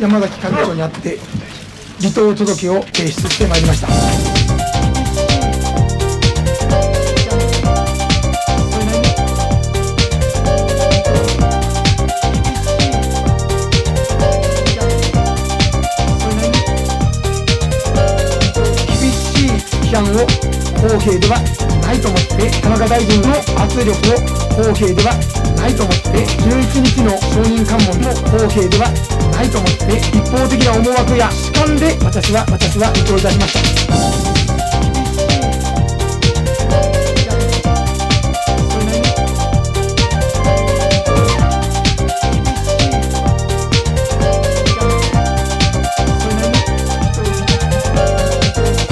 山崎幹事長にあって離党届を提出してまいりました。厳しい批判を公平ではないと思って田中大臣の圧力を公平ではないと思って11日の証人喚問も公平ではないないと思って一方的な思惑や主観で私は私は離党いたしました。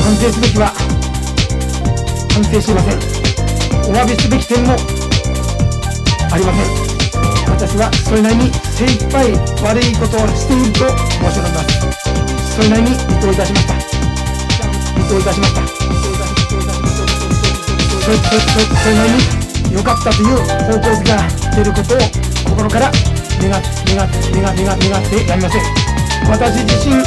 反省すべきは反省しません。お詫びすべき点もありません。私はそれなりに精一杯悪いことをしていると申し上げます。それなりに離党いたしました。離党いたしました。それそれそれそれなりに良かったという方向づけが出ることを心から願っ願っ願っ願っ願ってやりません。私自身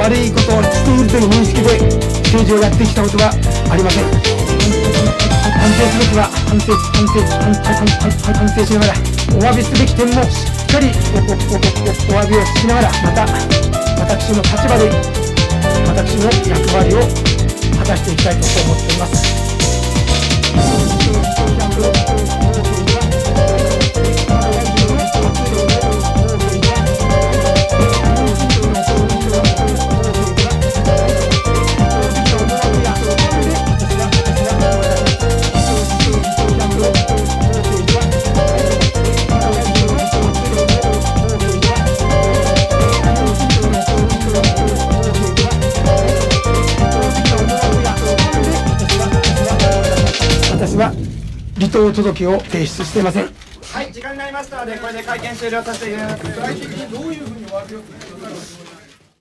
悪いことをしているという認識で政治をやってきたことはありません。反省すべきは反省反省反反反反省しながらお詫びすべき点もしっかりおおおおお詫びをしながらまた私の立場で私の役割を果たしていきたいと思っておりますが離党届を提出していませんはい、時間になりましたので、これで会見終了させていただきます。具体的にどういうふうにお詫びをするのか